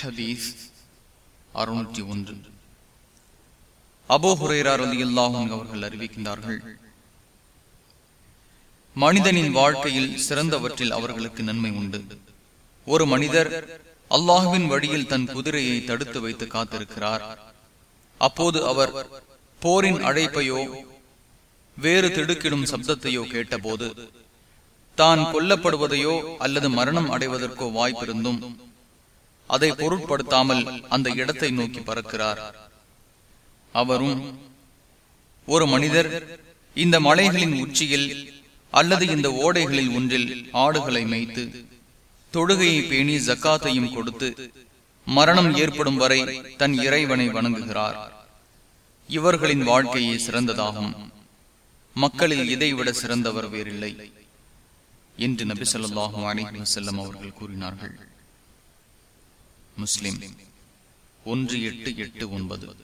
ஹதீஸ் அறுநூற்றி ஒன்று. அபோ ஹுரேரார் அல்லாஹும் அவர்கள் அறிவிக்கின்றார்கள் மனிதனின் வாழ்க்கையில் சிறந்தவற்றில் அவர்களுக்கு நன்மை உண்டு. ஒரு மனிதர் அல்லாஹுவின் வழியில் தன் குதிரையை தடுத்து வைத்து காத்திருக்கிறார். அப்போது அவர் போரின் அழைப்பையோ வேறு திடுக்கிடும் சப்தத்தையோ கேட்டபோது தான் கொல்லப்படுவதையோ அல்லது மரணம் அடைவதற்கோ வாய்ப்பிருந்தும் அதை பொருட்படுத்தாமல் அந்த இடத்தை நோக்கி பறக்கிறார். அவரும் ஒரு மனிதர் இந்த மலைகளின் உச்சியில் அல்லது இந்த ஓடைகளில் ஒன்றில் ஆடுகளை மேய்த்து தொழுகையை பேணி ஜக்காத்தையும் கொடுத்து மரணம் ஏற்படும் வரை தன் இறைவனை வணங்குகிறார். இவர்களின் வாழ்க்கையே சிறந்ததாகும். மக்களில் இதைவிட சிறந்தவர் வேறில்லை. என்று நபி சொல்லாஹு அலிஹி வசல்லம் அவர்கள் கூறினார்கள். முஸ்லிம். ஒன்று எட்டு எட்டு ஒன்பது.